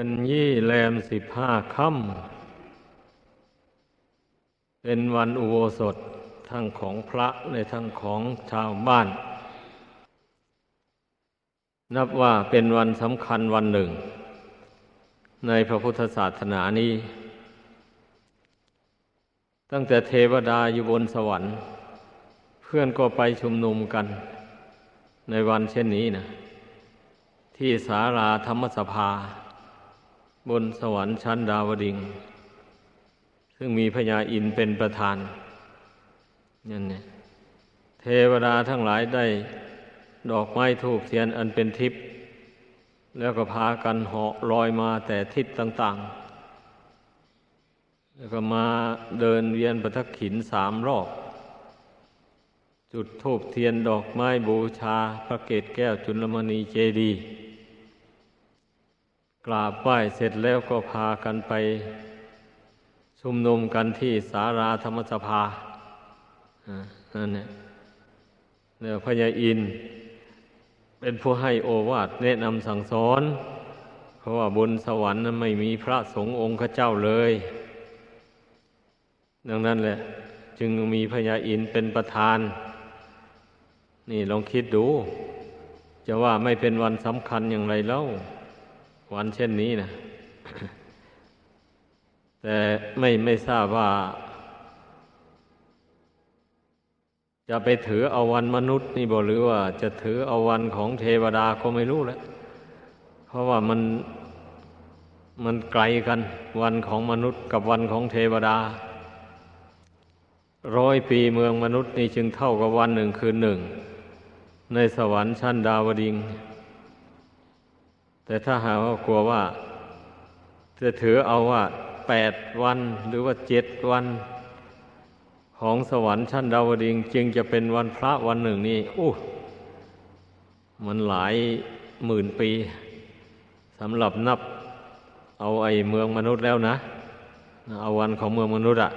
เป็นยี่แรมสิบห้าค่ำเป็นวันอุโบสถทั้งของพระและทั้งของชาวบ้าน นับว่าเป็นวันสำคัญวันหนึ่ง ในพระพุทธศาสนานี้ ตั้งแต่เทวดาอยู่บนสวรรค์ เพื่อนก็ไปชุมนุมกัน ในวันเช่นนี้นะที่สาราธรรมสภา บนสวรรค์ชั้นดาวดิง ซึ่งมีพญาอินเป็นประธานนั่นเนี่ยเทวดาทั้งหลายได้ดอกไม้ทูบเทียนอันเป็นทิพย์แล้วก็พากันเหาะลอยมาแต่ทิศต่าง ๆ แล้วก็มาเดินเวียนประทักขินสามรอบ จุดทูบเทียนดอกไม้บูชาพระเกศแก้วจุลมณีเจดีย์ กราบไหว้เสร็จแล้วก็พากันไป ชุมนุมกันที่สาราธรรมสภานั่นเนี่ยเนี่ยพญาอิน เป็นผู้ให้โอวาทแนะนำสั่งสอน เพราะว่าบนสวรรค์นั้นไม่มีพระสงฆ์องค์ข้าเจ้าเลย ดังนั้นแหละ จึงมีพญาอินเป็นประธาน นี่ลองคิดดู จะว่าไม่เป็นวันสำคัญอย่างไรเล่า วันเช่นนี้นะแต่ไม่ไม่ทราบว่า จะไปถือเอาวันมนุษย์นี่บอกหรือว่า จะถือเอาวันของเทวดาก็ไม่รู้แล้วเพราะว่ามันมันไกลกัน วันของมนุษย์กับวันของเทวดา ร้อยปีเมืองมนุษย์นี่จึงเท่ากับวันหนึ่งคืนหนึ่ง ในสวรรค์ชั้นดาวดิง แต่ถ้าหากว่ากลัวว่า จะถือเอาว่าแปดวันหรือว่าเจ็ดวัน ของสวรรค์ชั้นดาวดิงจึงจะเป็นวันพระวันหนึ่งนี่อู้มันหลายหมื่นปีสำหรับนับเอาไอ้เมืองมนุษย์แล้วนะ เอาวันของเมืองมนุษย์อะ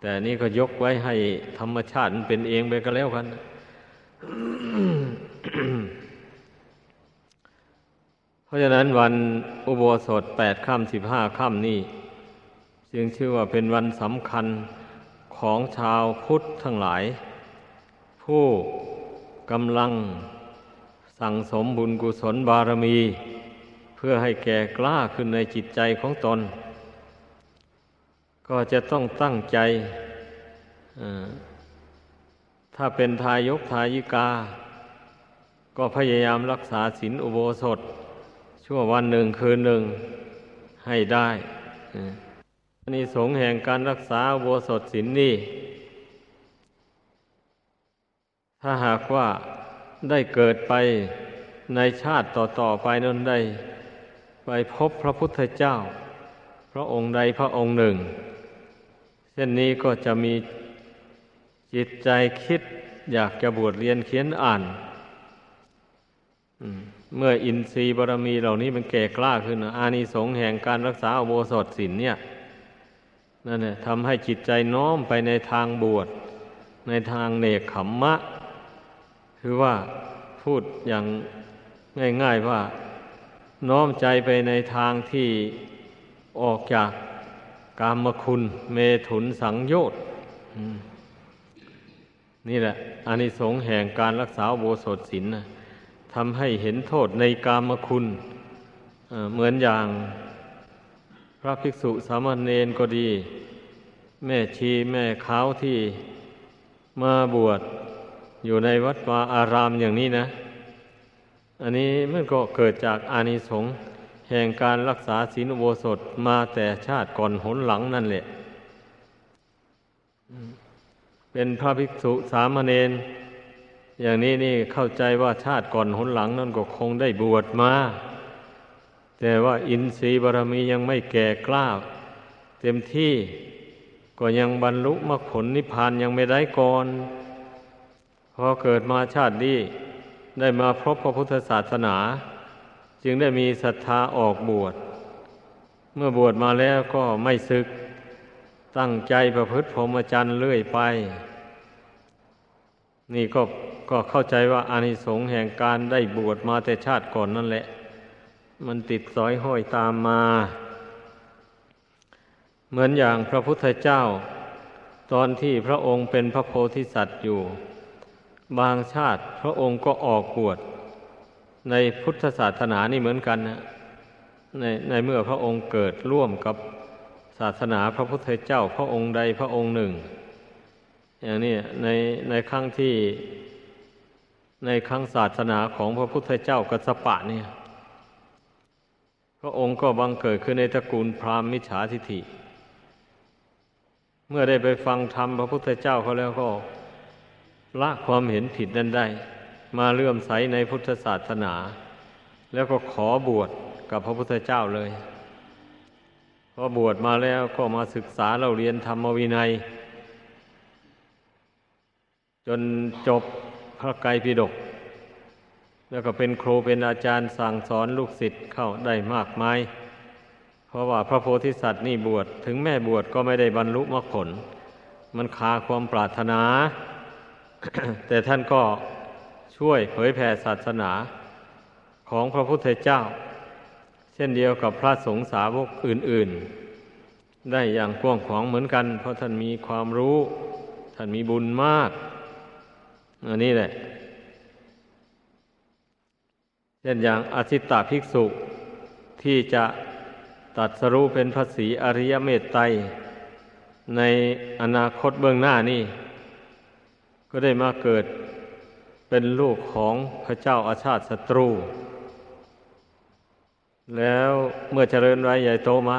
แต่นี่ก็ยกไว้ให้ธรรมชาติมันเป็นเองไปก็แล้วกัน เพราะฉะนั้นวันอุโบสถแปดค่ำสิบห้าค่ำนี่จึงชื่อว่าเป็นวันสำคัญของชาวพุทธทั้งหลาย ผู้กำลังสั่งสมบุญกุศลบารมี เพื่อให้แก่กล้าขึ้นในจิตใจของตน ก็จะต้องตั้งใจถ้าเป็นทายกทายิกา ก็พยายามรักษาศีลอุโบสถ ชั่ววันหนึ่งคืนหนึ่งให้ได้อันนี้สงแห่งการรักษาโวสถศีลนี่ ถ้าหากว่าได้เกิดไปในชาติต่อ ๆ ไปนั้นได้ ไปพบพระพุทธเจ้า พระองค์ใดพระองค์หนึ่ง เช่นนี้ก็จะมีจิตใจคิดอยากจะบวชเรียนเขียนอ่าน อืม เมื่ออินทรีย์บารมีเหล่านี้มันแก่กล้าขึ้น อานิสงส์แห่งการรักษาโบสถศีลเนี่ยนั่นแหละทำให้จิตใจน้อมไปในทางบวช ในทางเนกขมมะ คือว่าพูดอย่างง่าย ๆว่าน้อมใจไปในทางที่ออกจากกามคุณ เมถุนสังโยชน์นี่แหละอานิสงส์แห่งการรักษาโบสถศีลนะ ทำให้เห็นโทษในกามคุณ เหมือนอย่างพระภิกษุสามเณรก็ดี แม่ชีแม่ขาวที่มาบวชอยู่ในวัดวาอารามอย่างนี้นะ อันนี้มันก็เกิดจากอานิสงส์แห่งการรักษาศีลอุโบสถมาแต่ชาติก่อนหนหลังนั่นแหละ เป็นพระภิกษุสามเณร อย่างนี้นี่เข้าใจว่าชาติก่อนหนหลังนั่นก็คงได้บวชมา แต่ว่าอินทรีย์บารมียังไม่แก่กล้า เต็มที่ก็ยังบรรลุมรรคผลนิพพานยังไม่ได้ก่อนพอเกิดมาชาตินี้ได้มาพบพระพุทธศาสนา จึงได้มีศรัทธาออกบวช เมื่อบวชมาแล้วก็ไม่ศึก ตั้งใจประพฤติพรหมจรรย์เรื่อยไป นี่ก็ ก็เข้าใจว่าอานิสงส์แห่งการได้บวชมาแต่ชาติก่อนนั่นแหละ มันติดสอยห้อยตามมา เหมือนอย่างพระพุทธเจ้า ตอนที่พระองค์เป็นพระโพธิสัตว์อยู่ บางชาติพระองค์ก็ออกบวชในพุทธศาสนานี่เหมือนกันนะในในเมื่อพระองค์เกิดร่วมกับศาสนาพระพุทธเจ้าพระองค์ใดพระองค์หนึ่ง อย่างนี้ในในครั้งที่ ในครั้งศาสนาของพระพุทธเจ้ากัสปะเนี่ย พระองค์ก็บังเกิดขึ้นในตระกูลพราหมณ์มิจฉาทิฐิ เมื่อได้ไปฟังธรรมพระพุทธเจ้าเขาแล้วก็ ละความเห็นผิดนั้นได้ มาเลื่อมใสในพุทธศาสนา แล้วก็ขอบวชกับพระพุทธเจ้าเลยพอบวชมาแล้วก็มาศึกษาเราเรียนธรรมวินัย จนจบ พระไกรปิฎกแล้วก็เป็นครูเป็นอาจารย์สั่งสอนลูกศิษย์เข้าได้มากมาย เพราะว่าพระโพธิสัตว์นี่บวชถึงแม่บวชก็ไม่ได้บรรลุมรรคผล มันคาความปรารถนา แต่ท่านก็ช่วยเผยแผ่ศาสนาของพระพุทธเจ้า เช่นเดียวกับพระสงฆ์สาวกอื่น ๆ ได้อย่างกว้างขวางเหมือนกัน เพราะท่านมีความรู้ ท่านมีบุญมาก อันนี้แหละเช่นอย่างอธิตตาภิกษุที่จะตัดสรู้เป็นพระศีอริยเมตไตรในอนาคตเบื้องหน้านี่ ก็ได้มาเกิดเป็นลูกของพระเจ้าอาชาติศัตรู แล้วเมื่อเจริญไว้ใหญ่โตมา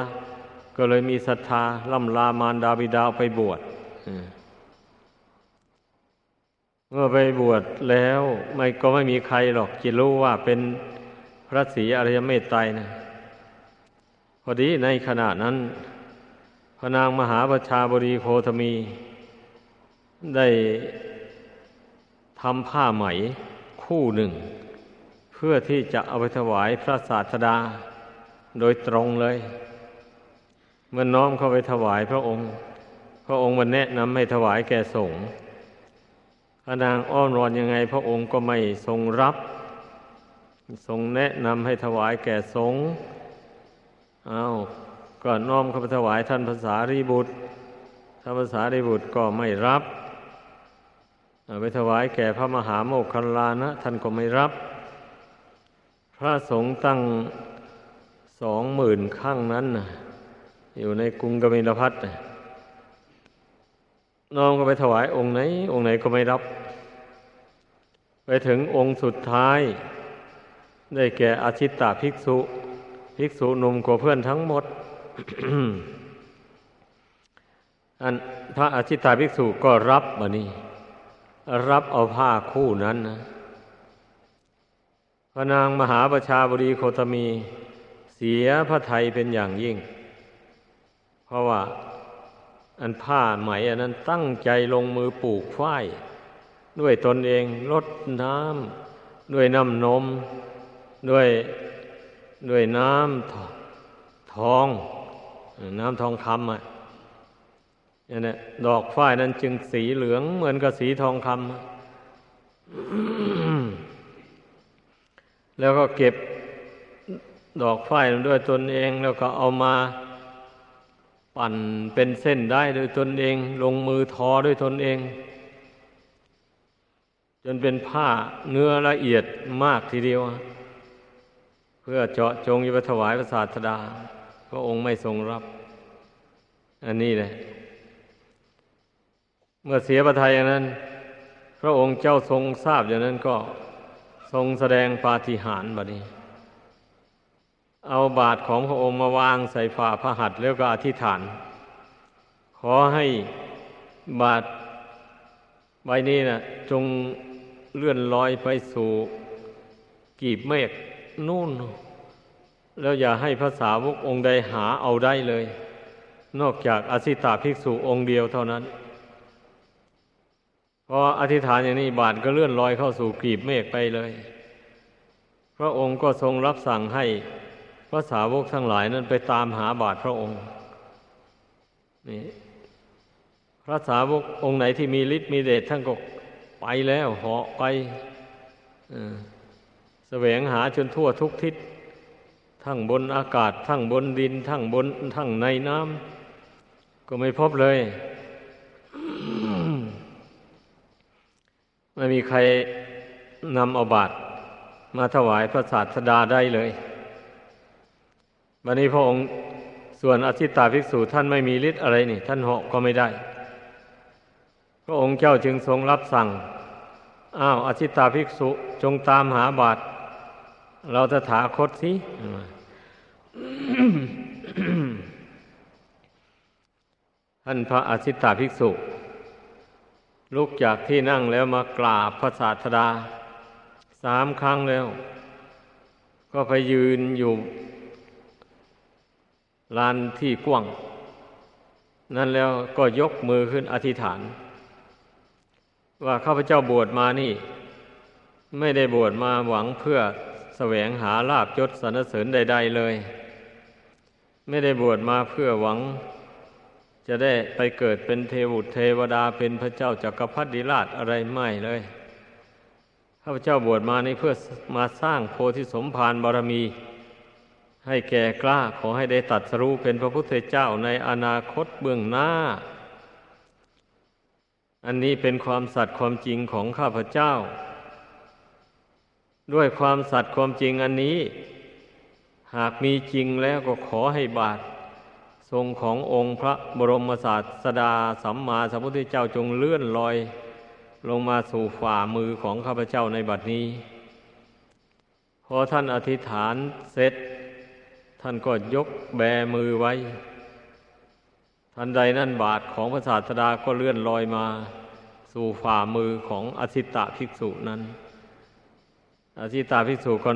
ก็เลยมีศรัทธาล่ำลามารดาบิดาไปบวช เมื่อไปบวชแล้วไม่ก็ไม่มีใครหรอกจะรู้ว่าเป็นพระศรีอริยเมตไตรนะพอดีในขณะนั้น พระนางมหาประชาบดีโคธมี ได้ทำผ้าไหมคู่หนึ่ง เพื่อที่จะเอาไปถวายพระศาสดา โดยตรงเลยเมื่อน้อมเข้าไปถวายพระองค์ พระองค์มันแนะนำให้ถวายแก่สงฆ์ ระนางอ้อนวอนยังไง พระองค์ก็ไม่ทรงรับ ทรงแนะนำให้ถวายแก่สงฆ์เอาก็น้อมเข้าไปถวายท่านภาษารีบุตรท่านภาษารีบุตรก็ไม่รับไปถวายแก่พระมหาโมคคัลลานะ ท่านก็ไม่รับ พระสงฆ์ตั้งสองหมื่นข้างนั้นนะอยู่ในกรุงกบิลพัทน้องก็ไปถวายองค์ไหน องค์ไหนก็ไม่รับ ไปถึงองค์สุดท้าย ได้แก่อาชิตตาภิกษุ ภิกษุหนุ่มกว่าเพื่อนทั้งหมด อันพระอาชิตตาภิกษุก็รับมานี่รับเอาผ้าคู่นั้นนะพระนางมหาประชาบดีโคตมีเสียพระไทยเป็นอย่างยิ่ง เพราะว่าอันผ้าไหมอันนั้นตั้งใจลงมือปลูกฝ้าย ด้วยตนเองลดน้ำด้วยน้ำนม ด้วยด้วยน้ำทอง น้ำทองคำอะนี่ยดอกฝ้ายนั้นจึงสีเหลืองเหมือนกับสีทองคำแล้วก็เก็บดอกฝ้ายด้วยตนเองแล้วก็เอามาปั่นเป็นเส้นได้ด้วยตนเอง ลงมือทอด้วยตนเอง จนเป็นผ้าเนื้อละเอียดมากทีเดียว เพื่อเจาะจงยุบถวายพระศาสดา พระองค์ไม่ทรงรับ อันนี้เลยเมื่อเสียประทัยอย่างนั้น พระองค์เจ้าทรงทราบอย่างนั้นก็ทรงแสดงปาฏิหาริย์บัดนี้ เอาบาทของพระองค์มาวางใส่ฝ่าพระหัตถ์แล้วก็อธิษฐาน ขอให้บาทใบนี้นะจง เลื่อนลอยไปสู่กีบเมฆนู่น แล้วอย่าให้ภาษาวกองค์ใดหาเอาได้เลย นอกจากอสิตาภิกษุองค์เดียวเท่านั้นพออธิษฐานอย่างนี้บาทก็เลื่อนลอยเข้าสู่กีบเมฆไปเลย พระองค์ก็ทรงรับสั่งให้พระสาวกทั้งหลายนั้นไปตามหาบาทพระองค์นี่พระสาวกองค์ไหนที่มีฤทธิ์มีเดชท่านก็ ไปแล้วเหาะไปแสวงหาจนทั่วทุกทิศ ทั้งบนอากาศ ทั้งบนดิน ทั้งบน ทั้งในน้ำก็ไม่พบเลย ไม่มีใครนำอาบาตมาถวายพระศาสดาได้เลยวันนี้พระองค์ส่วนอธิตาภิกษุท่านไม่มีฤทธิ์อะไรนี่ ท่านเหาะก็ไม่ได้ ระองค์เจ้าจึงทรงรับสั่ง อ้าวอธิตาภิกษุจงตามหาบาตรเราจะถาคตสิท่านพระอธิตาภิกษุ ลุกจากที่นั่งแล้วมากราบพระศาสดาสามครั้งแล้ว ก็ไปยืนอยู่ลานที่กว้าง นั่นแล้วก็ยกมือขึ้นอธิษฐาน ว่าข้าพเจ้าบวชมานี่ ไม่ได้บวชมาหวังเพื่อแสวงหาลาบยศสรรเสริญใด ๆ เลย ไม่ได้บวชมาเพื่อหวัง จะได้ไปเกิดเป็นเทวุตเทวดาเป็นพระเจ้าจากักรพรรดิราชอะไรไม่เลยข้าพเจ้าบวชมานี่เพื่อมาสร้างโพธิสมภารบารมี ให้แก่กล้าขอให้ได้ตัดสรู้เป็นพระพุทธเจ้าในอนาคตเบื้องหน้า อันนี้เป็นความสัตย์ความจริงของข้าพเจ้า ด้วยความสัตย์ความจริงอันนี้ หากมีจริงแล้วก็ขอให้บาท ทรงขององค์พระบรมศาสดาสัมมาสัมพุทธเจ้าจงเลื่อนลอย ลงมาสู่ฝ่ามือของข้าพเจ้าในบัดนี้ พอท่านอธิษฐานเสร็จ ท่านก็ยกแบมือไว้ ทันใดนั่นบาทของพระศาสดาก็เลื่อนลอยมาสู่ฝ่ามือของอธิตะภิกษุนั้น อธิตาภิกษุก็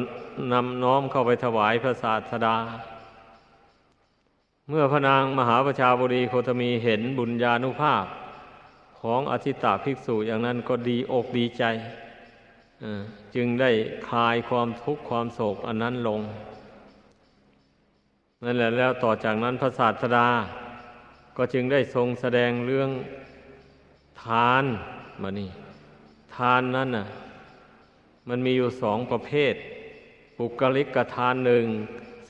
นำน้อมเข้าไปถวายพระศาสดา เมื่อพระนางมหาประชาบุรีโคตมีเห็นบุญญาณุภาพ ของอธิตาภิกษุอย่างนั้นก็ดีอกดีใจ จึงได้คลายความทุกข์ความโศกอันนั้นลง นั่นแหละแล้วต่อจากนั้นพระศาสดา ก็จึงได้ทรงแสดงเรื่องทานมานี่ ทานนั้นน่ะ มันมีอยู่สองประเภท ปุกลิกทานหนึ่ง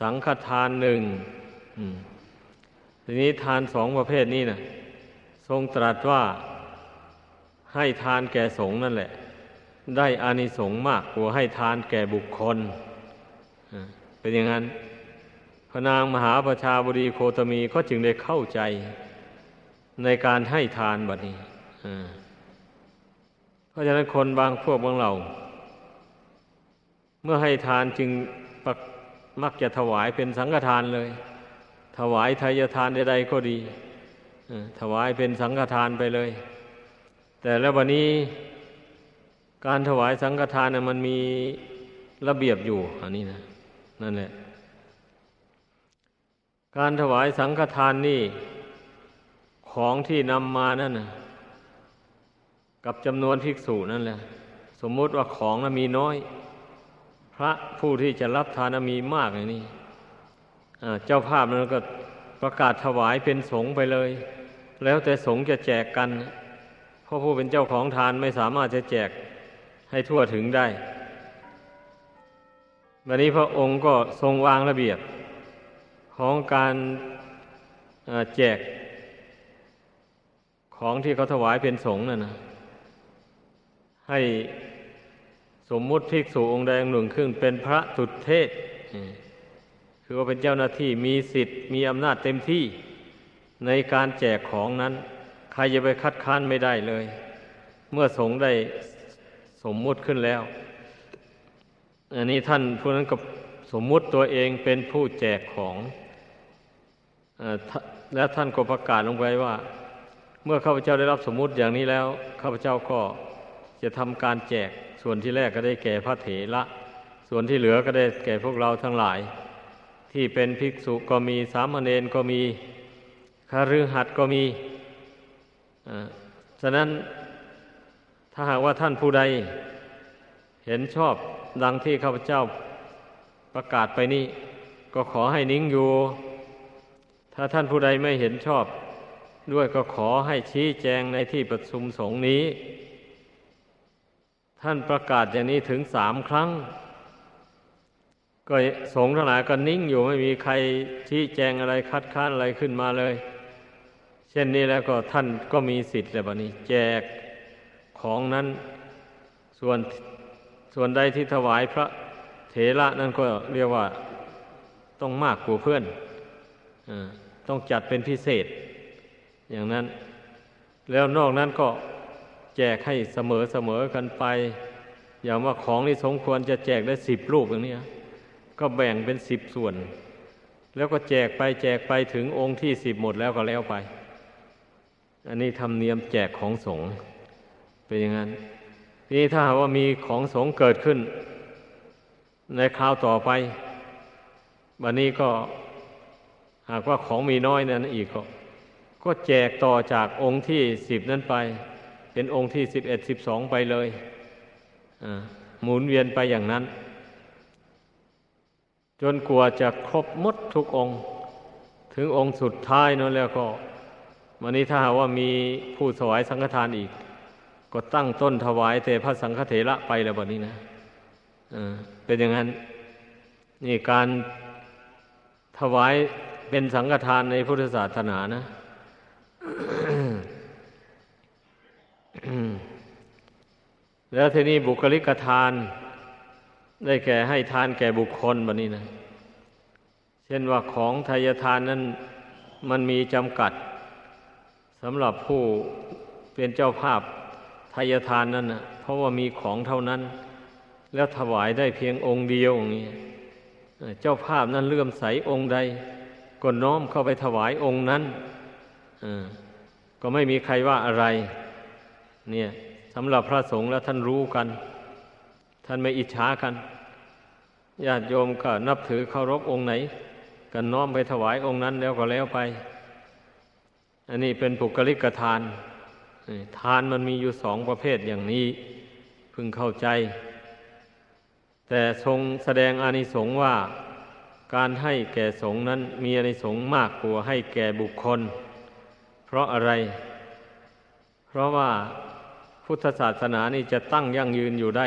สังฆทานหนึ่งทีนี้ทานสองประเภทนี้นะ่ะทรงตรัสว่าให้ทานแก่สงฆ์นั่นแหละ ได้อานิสงส์มากกว่าให้ทานแก่บุคคลเป็นอย่างนั้น พนางมหาประชาบดีโคตมีก็จึงได้เข้าใจในการให้ทานบัดนี้เพราะฉะนั้นคนบางพวกบางเหล่า เมื่อให้ทานจึงมักจะถวายเป็นสังฆทานเลย ถวายทายทานใดๆก็ดีถวายเป็นสังฆทานไปเลย แต่แล้ววันนี้การถวายสังฆทานนะมันมีระเบียบอยู่ อันนี้นะ นั่นแหละ การถวายสังฆทานนี่ ของที่นำมานั่นนะกับจำนวนภิกษุนั่นแหละ สมมติว่าของนะมีน้อย พระผู้ที่จะรับทานมีมากอย่างนี้เจ้าภาพนั้นก็ประกาศถวายเป็นสงไปเลย แล้วแต่สงจะแจกกัน เพราะผู้เป็นเจ้าของทานไม่สามารถจะแจกให้ทั่วถึงได้ วันนี้พระองค์ก็ทรงวางระเบียบ ของการแจกของที่เขาถวายเป็นสงฆ์นั่นนะ ให้สมมุติภิกษุองค์ใดองค์หนึ่งขึ้นเป็นพระสุดเทศ คือว่าเป็นเจ้าหน้าที่มีสิทธิ์มีอำนาจเต็มที่ในการแจกของนั้น ใครจะไปคัดค้านไม่ได้เลย เมื่อสงได้สมมุติขึ้นแล้ว อันนี้ท่านผู้นั้นก็สมมุติตัวเองเป็นผู้แจกของ แล้วท่านก็ประกาศลงไปว่า เมื่อข้าพเจ้าได้รับสมมุติอย่างนี้แล้ว ข้าพเจ้าก็จะทำการแจกส่วนที่แรกก็ได้แก่พระเถระส่วนที่เหลือก็ได้แก่พวกเราทั้งหลาย ที่เป็นภิกษุก็มีสามเณรก็มีคารือหัดก็มีฉะนั้นถ้าหากว่าท่านผู้ใด เห็นชอบดังที่ข้าพเจ้าประกาศไปนี้ ก็ขอให้นิ่งอยู่ ถ้าท่านผู้ใดไม่เห็นชอบ ด้วยก็ขอให้ชี้แจงในที่ประชุมสงฆ์นี้ ท่านประกาศอย่างนี้ถึงสามครั้ง ก็สงฆ์ทั้งหลายก็นิ่งอยู่ไม่มีใครชี้แจงอะไรคัดค้านอะไรขึ้นมาเลย เช่นนี้แล้วก็ท่านก็มีสิทธิ์แล้วบัดนี้ แจกของนั้นส่วนส่วนใดที่ถวายพระเถระนั่นก็เรียกว่าต้องมากกว่าเพื่อน อ่า ต้องจัดเป็นพิเศษ อย่างนั้น แล้วนอกนั้นก็แจกให้เสมอเสมอกันไป อย่างว่าของที่สมควรจะแจกได้สิบรูปอย่างนี้ก็แบ่งเป็นสิบส่วน แล้วก็แจกไปแจกไปถึงองค์ที่สิบหมดแล้วก็แล้วไป อันนี้ทำเนียมแจกของสงฆ์เป็นอย่างนั้นทีนี้ถ้าว่ามีของสงฆ์เกิดขึ้น ในคราวต่อไป วันนี้ก็ หากว่าของมีน้อยนั้นอีกก็ก็แจกต่อจากองค์ที่สิบนั้นไป เป็นองค์ที่สิบเอ็ดสิบสองไปเลยหมุนเวียนไปอย่างนั้น จนกลัวจะครบมดทุกองค์ ถึงองค์สุดท้ายนั่นแล้วก็วันนี้ถ้าหากว่ามีผู้ถวายสังฆทานอีก ก็ตั้งต้นถวายแต่พระสังฆเถระไปแล้วแบบนี้นะเป็นอย่างนั้น นี่การถวาย เป็นสังฆทานในพุทธศาสนานะแล้วทีนี้บุคลิกทาน ได้แก่ให้ทานแก่บุคคลแบบนี้นะ เช่นว่าของทายทานนั้นมันมีจำกัดสำหรับผู้เป็นเจ้าภาพทายทานนั้นนะเพราะว่ามีของเท่านั้น แล้วถวายได้เพียงองค์เดียวอย่างนี้เจ้าภาพนั้นเลื่อมใสองค์ใด ก็น้อมเข้าไปถวายองค์นั้นก็ไม่มีใครว่าอะไร เนี่ยสำหรับพระสงฆ์แล้วท่านรู้กัน ท่านไม่อิจฉากันญาติโยมก็นับถือเคารพองค์ไหนก็น้อมไปถวายองค์นั้นแล้วก็แล้วไป อันนี้เป็นปุกลิกทาน ทานมันมีอยู่สองประเภทอย่างนี้พึงเข้าใจ แต่ทรงแสดงอานิสงส์ว่า การให้แก่สงนั้นมีอานิสงมากกว่าให้แก่บุคคล เพราะอะไร เพราะว่าพุทธศาสนานี่จะตั้งยั่งยืนอยู่ได้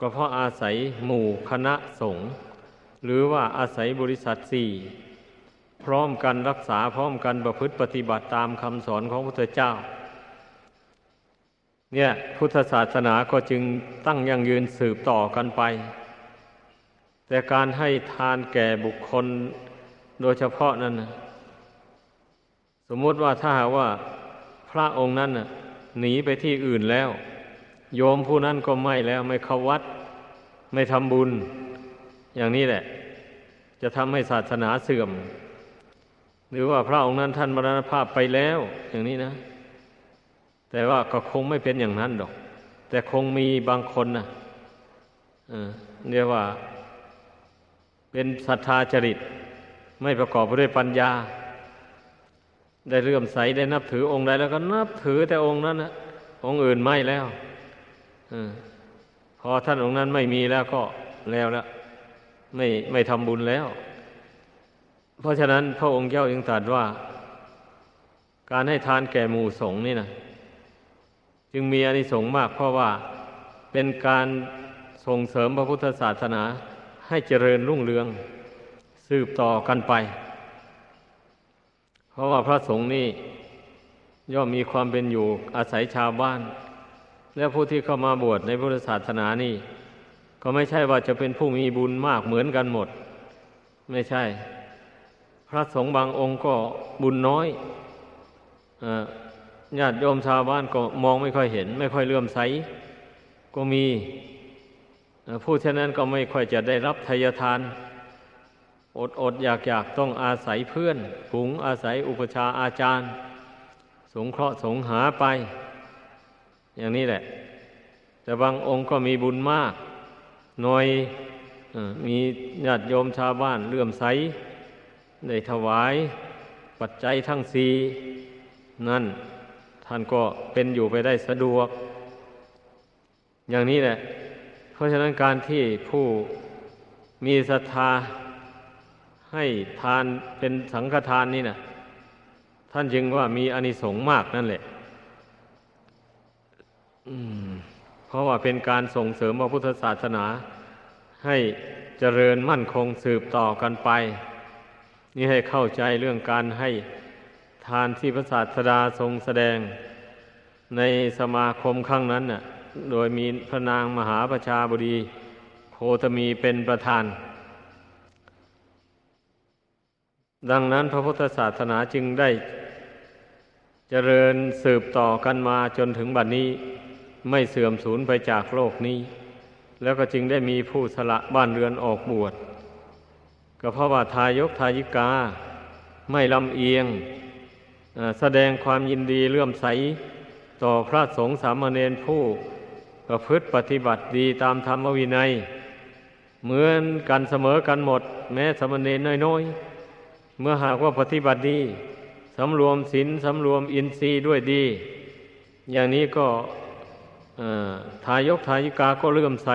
ก็เพราะอาศัยหมู่คณะสงฆ์หรือว่าอาศัยบริษัทสี่พร้อมกันรักษาพร้อมกันประพฤติปฏิบัติตามคำสอนของพระพุทธเจ้า เนี่ยพุทธศาสนาก็จึงตั้งยั่งยืนสืบต่อกันไป แต่การให้ทานแก่บุคคลโดยเฉพาะนั้นนะสมมติว่าถ้าหากว่าพระองค์นั้นนะหนีไปที่อื่นแล้ว โยมผู้นั้นก็ไม่แล้วไม่เข้าวัด ไม่ทำบุญ อย่างนี้แหละ จะทำให้ศาสนาเสื่อม หรือว่าพระองค์นั้นท่านมรณภาพไปแล้ว อย่างนี้นะ แต่ว่าก็คงไม่เป็นอย่างนั้นดอก แต่คงมีบางคนนะเรียกว่า เป็นศรัทธาจริต ไม่ประกอบด้วยปัญญา ได้เลื่อมใสได้นับถือองค์ใดแล้วก็นับถือแต่องค์นั้นนะองค์อื่นไม่แล้วอพอท่านองค์นั้นไม่มีแล้วก็แล้วแล้วไม่ไม่ทำบุญแล้ว เพราะฉะนั้นพระองค์เจ้าจึงตรัสว่า การให้ทานแก่หมู่สงฆ์นี่นะจึงมีอานิสงส์มากเพราะว่าเป็นการส่งเสริมพระพุทธศาสนา ให้เจริญรุ่งเรือง สืบต่อกันไป เพราะว่าพระสงฆ์นี่ย่อมมีความเป็นอยู่อาศัยชาวบ้าน และผู้ที่เข้ามาบวชในพุทธศาสนานี่ ก็ไม่ใช่ว่าจะเป็นผู้มีบุญมากเหมือนกันหมด ไม่ใช่ พระสงฆ์บางองค์ก็บุญน้อยญาติโยมชาวบ้านก็มองไม่ค่อยเห็น ไม่ค่อยเลื่อมใส ก็มี ผู้เช่นนั้นก็ไม่ค่อยจะได้รับทายทาน อดอดอยากอยากต้องอาศัยเพื่อนฝูงอาศัยอุปชาอาจารย์ สงเคราะห์สงหาไป อย่างนี้แหละ แต่บางองค์ก็มีบุญมาก หน่อยมีญาติโยมชาวบ้านเลื่อมใสได้ถวาย ปัจจัยทั้งสีนั่นท่านก็เป็นอยู่ไปได้สะดวก อย่างนี้แหละ ราะฉะนั้นการที่ผู้มีศรัทธาให้ทานเป็นสังฆทานนี่นะท่านจึงว่ามีอานิสงส์มากนั่นแหละเพราะว่าเป็นการส่งเสริมพระพุทธศาสนา ให้เจริญมั่นคงสืบต่อกันไป นี่ให้เข้าใจเรื่องการให้ทานที่พระศาสดาทรงแสดงในสมาคมครั้งนั้นน่ะ โดยมีพระนางมหาประชาบดีโคตมีเป็นประธาน ดังนั้นพระพุทธศาสนาจึงได้เจริญสืบต่อกันมาจนถึงบัดนนี้ไม่เสื่อมสูญไปจากโลกนี้ แล้วก็จึงได้มีผู้สละบ้านเรือนออกบวชก็เพราะว่าทายกทายิกา ไม่ลำเอียงแสดงความยินดีเลื่อมใสต่อพระสงฆ์สามเณรผู้ ประพฤติปฏิบัติดีตามธรรมวินัย เหมือนกันเสมอกันหมด แม้สมเณรน้อยๆ เมื่อหากว่าปฏิบัติดีสำรวมศีลสำรวมอินทรีย์ด้วยดี อย่างนี้ก็ทายกทายิกาก็เลื่อมใส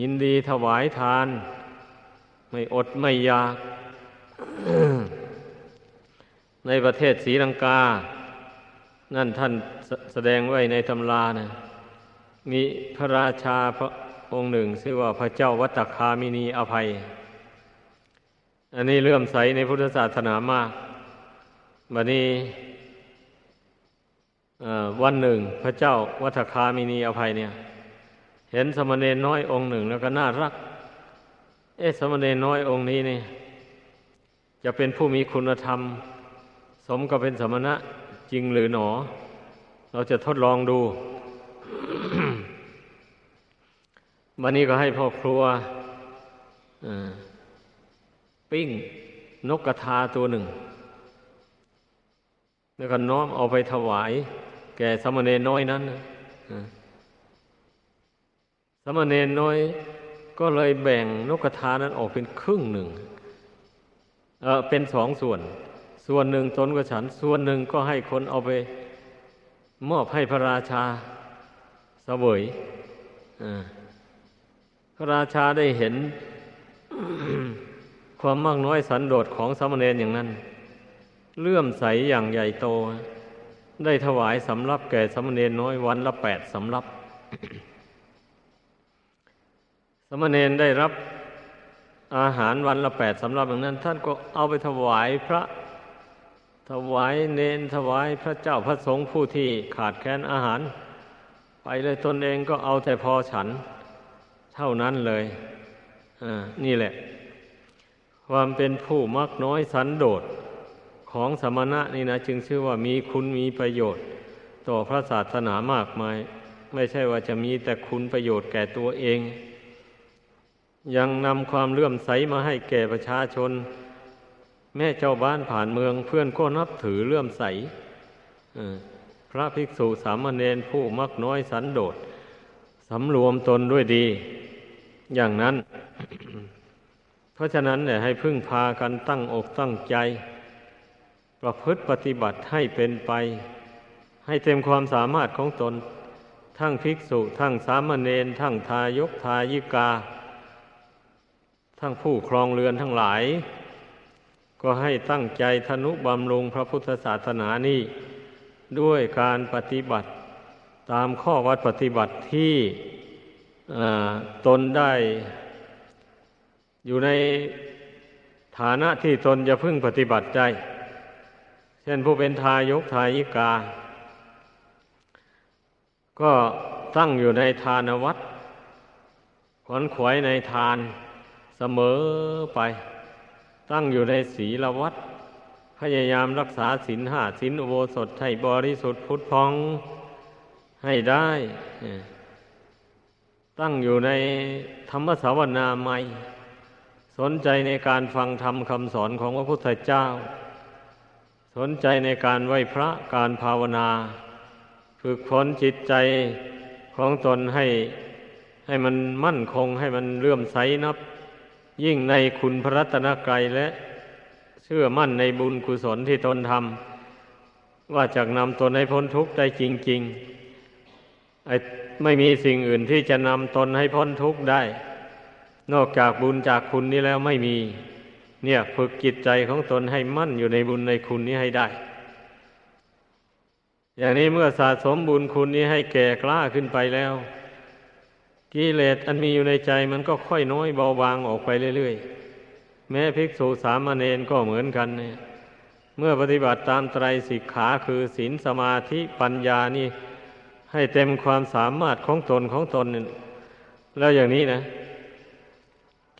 ยินดีถวายทาน ไม่อดไม่อยาก ในประเทศศรีลังกา นั่นท่านแสดงไว้ในตำรานะ มีพระราชาพระองค์หนึ่งชื่อว่าพระเจ้าวัตคามินีอภัย อันนี้เลื่อมใสในพุทธศาสนามากบัดนี้วันหนึ่ง พระเจ้าวัฏคามินีอภัยเนี่ย เห็นสมณเณรน้อยองค์หนึ่งแล้วก็น่ารัก เอ๊ะสมณเณรน้อยองค์นี้นี่ จะเป็นผู้มีคุณธรรม สมกับเป็นสมณะจริงหรือหนอ เราจะทดลองดู วันนี้ก็ให้พ่อครัวปิ้งนกกระทาตัวหนึ่ง แล้วก็น้อมเอาไปถวาย แก่สมณเณรน้อยนั้นสมณเณรน้อยก็เลยแบ่งนกกระทานั้นออกเป็นครึ่งหนึ่ง เออเป็นสองส่วน ส่วนหนึ่งตนก็ฉัน ส่วนหนึ่งก็ให้คนเอาไป มอบให้พระราชาเสวยอ่า พระราชาได้เห็น ความมากน้อยสันโดษของสมณเณรอย่างนั้นเลื่อมใสอย่างใหญ่โต ได้ถวายสำรับแก่สมณเณรน้อยวันละแปดสำรับ สมณเณรได้รับอาหารวันละแปดสำรับอย่างนั้น ท่านก็เอาไปถวายพระถวายเนนถวายพระเจ้าพระสงฆ์ผู้ที่ขาดแคลนอาหาร ไปเลยตนเองก็เอาแต่พอฉัน เท่านั้นเลยอ่านี่แหละ ความเป็นผู้มักน้อยสันโดษของสมณะนี่นะจึงชื่อว่ามีคุณมีประโยชน์ ต่อพระศาสนามากมาย ไม่ใช่ว่าจะมีแต่คุณประโยชน์แก่ตัวเอง ยังนำความเลื่อมใสมาให้แก่ประชาชน แม่เจ้าบ้านผ่านเมืองเพื่อนก็นับถือเลื่อมใสพระภิกษุสามเณรผู้มักน้อยสันโดษสำรวมตนด้วยดี อย่างนั้น เพราะฉะนั้นเนี่ยให้พึ่งพากันตั้งอกตั้งใจ ประพฤติปฏิบัติให้เป็นไป ให้เต็มความสามารถของตน ทั้งภิกษุ ทั้งสามเณรทั้งทายกทายิกา ทั้งผู้ครองเรือนทั้งหลาย ก็ให้ตั้งใจทนุบำรุงพระพุทธศาสนานี้ด้วยการปฏิบัติตามข้อวัดปฏิบัติที่ ตนได้ อยู่ในฐานะที่ตนจะพึ่งปฏิบัติได้ช่นผู้เป็นทายกทายิกา ก็ตั้งอยู่ในทานวัดขวนขวายในทานเสมอไป ตั้งอยู่ในศีลวัดพยายามรักษาศีลห้าศีลอุโบสถให้บริสุทธิ์พุทธพองให้ได้ ตั้งอยู่ในธรรมสาวนาใหม่สนใจในการฟังธรรมคำสอนของพระพุทธเจ้า สนใจในการไหวพระการภาวนา ฝึกฝนจิตใจของตนให้ให้มันมั่นคงให้มันเลื่อมใสนับ ยิ่งในคุณพระรัตนกรัยและเชื่อมั่นในบุญกุศลที่ตนทำว่าจะนำตนให้พ้นทุกข์ได้จริง ๆ ไอ ไม่มีสิ่งอื่นที่จะนำตนให้พ้นทุกข์ได้ นอกจากบุญจากคุณนี้แล้วไม่มี เนี่ยฝึกจิตใจของตนให้มั่นอยู่ในบุญในคุณนี้ให้ได้ อย่างนี้เมื่อสะสมบุญคุณนี้ให้แก่กล้าขึ้นไปแล้วกกิเลสอันมีอยู่ในใจมันก็ค่อยน้อยเบาบางออกไปเรื่อยๆ แม้ภิกษุสามเณรก็เหมือนกันเนี่ยเมื่อปฏิบัติตามไตรสิกขาคือศีลสมาธิปัญญานี่ ให้เต็มความสามารถของตนของตนแล้วอย่างนี้นะ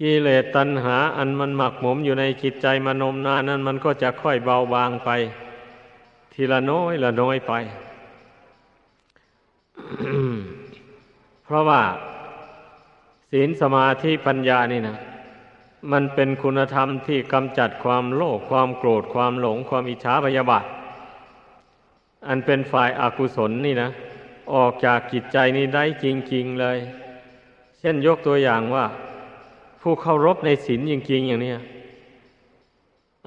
กิเลสตัณหาอันมันหมักหมมอยู่ในจิตใจมานมนานนั้นมันก็จะค่อยเบาบางไป ทีละน้อยละน้อยไป เพราะว่า ศีลสมาธิปัญญานี่นะมันเป็นคุณธรรมที่กำจัดความโลภความโกรธความหลง ความอิจฉาพยาบาท อันเป็นฝ่ายอากุศลนี่นะ ออกจากจิตใจนี้ได้จริง ๆเลย เช่นยกตัวอย่างว่า ผู้เคารพในศีลจริง ๆ อย่างนี้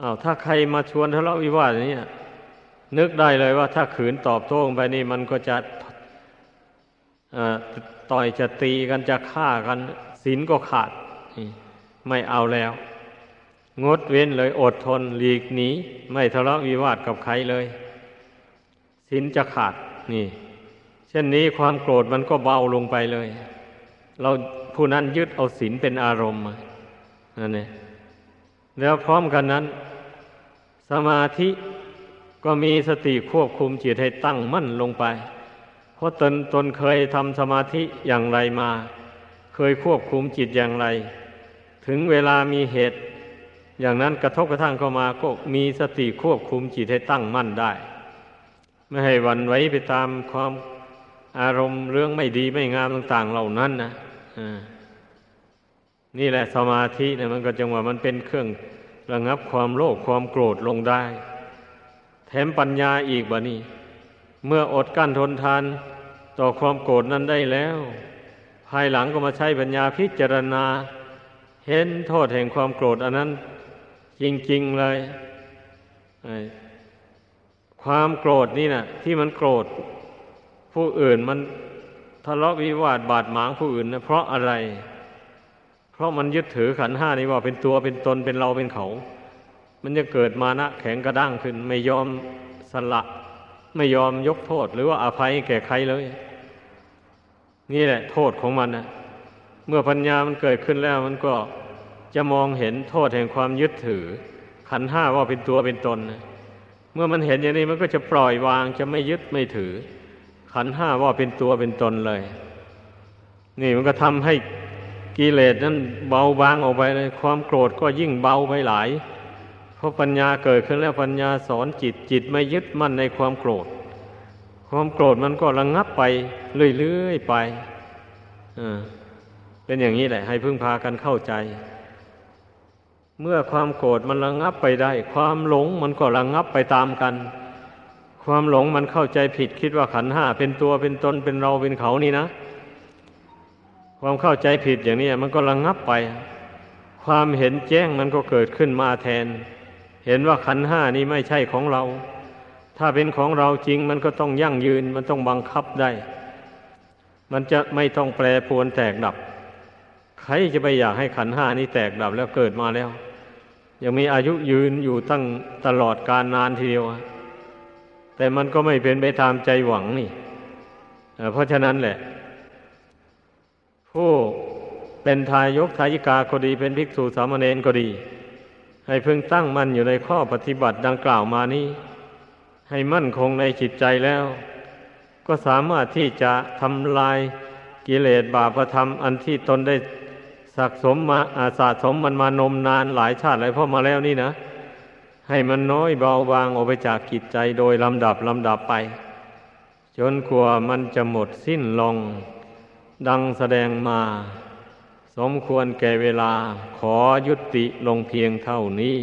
อ้าวถ้าใครมาชวนทะเลาะวิวาสอย่างนี้นึกได้เลยว่า ถ้าขืนตอบโต้ไปนี่มันก็จะต่อยจะตีกันจะฆ่ากันศีลก็ขาด ไม่เอาแล้ว งดเว้นเลยอดทนหลีกหนีไม่ทะเลาะวิวาทกับใครเลยศีลจะขาดนี่ เช่นนี้ความโกรธมันก็เบาลงไปเลย เราผู้นั้นยึดเอาศีลเป็นอารมณ์นั่นเองแล้วพร้อมกันนั้น สมาธิก็มีสติควบคุมจิตให้ตั้งมั่นลงไป เพราะตนตนเคยทำสมาธิอย่างไรมา เคยควบคุมจิตอย่างไร ถึงเวลามีเหตุ อย่างนั้นกระทบกระทั่งเข้ามาก็มีสติควบคุมจิตให้ตั้งมั่นได้ ไม่ให้วันไหวไปตามความ อารมณ์เรื่องไม่ดีไม่งามต่าง ๆ เหล่านั้นนะนี่แหละสมาธิเนี่ยมันก็จังว่ามันเป็นเครื่องระงับความโลภความโกรธลงได้ แถมปัญญาอีกบ่นี้เมื่ออดกั้นทนทานต่อความโกรธนั้นได้แล้ว ภายหลังก็มาใช้ปัญญาพิจารณา เห็นโทษแห่งความโกรธอันนั้น จริง ๆ เลย ความโกรธนี่นะที่มันโกรธ ผู้อื่นมันทะเลาะวิวาทบาดหมางผู้อื่นนะเพราะอะไร เพราะมันยึดถือขันห้านี้ว่าเป็นตัวเป็นตนเป็นเราเป็นเขา มันจะเกิดมานะแข็งกระด้างขึ้น ไม่ยอมสละไม่ยอมยกโทษ หรือว่าอภัยแก่ใครเลย นี่แหละ โทษของมันนะเมื่อปัญญามันเกิดขึ้นแล้วมันก็จะมองเห็นโทษแห่งความยึดถือ ขันห้าว่าเป็นตัวเป็นตนนะเมื่อมันเห็นอย่างนี้มันก็จะปล่อยวางจะไม่ยึดไม่ถือ ขันห้าว่าเป็นตัวเป็นตนเลย นี่มันก็ทำให้กิเลสนั้นเบาบางออกไปเลย ความโกรธก็ยิ่งเบาไปหลาย เพราะปัญญาเกิดขึ้นแล้วปัญญาสอนจิตจิตไม่ยึดมั่นในความโกรธ ความโกรธมันก็ระงงับไปเรื่อยๆไปเป็นอย่างนี้แหละ ให้พึ่งพากันเข้าใจ เมื่อความโกรธมันระงงับไปได้ ความหลงมันก็ระงงับไปตามกัน ความหลงมันเข้าใจผิดคิดว่าขันห้าเป็นตัวเป็นตนเป็นเราเป็นเขานี่นะ ความเข้าใจผิดอย่างนี้มันก็ระงงับไป ความเห็นแจ้งมันก็เกิดขึ้นมาแทน เห็นว่าขันห้านี้ไม่ใช่ของเรา ถ้าเป็นของเราจริงมันก็ต้องยั่งยืนมันต้องบังคับได้ มันจะไม่ต้องแปรปวนแตกดับ ใครจะไปอยากให้ขันห้านี้แตกดับแล้วเกิดมาแล้ว ยังมีอายุยืนอยู่ตั้งตลอดการนานทีเดียว แต่มันก็ไม่เป็นไปตามใจหวังนี่เพราะฉะนั้นแหละ ผู้เป็นทายกทายิกาก็ดีเป็นภิกษุสามเณรก็ดี ให้พึงตั้งมั่นอยู่ในข้อปฏิบัติดังกล่าวมานี้ ให้มั่นคงในจิตใจแล้ว ก็สามารถที่จะทำลายกิเลสบาปธรรมอันที่ตนได้สะสมมาอาสะสมมันมานมนานหลายชาติหลายพ่อมาแล้วนี่นะ ให้มันน้อยเบาบางออกไปจากกิจใจโดยลำดับลำดับไป จนขัวมันจะหมดสิ้นลง ดังแสดงมา สมควรแก่เวลาขอยุติลงเพียงเท่านี้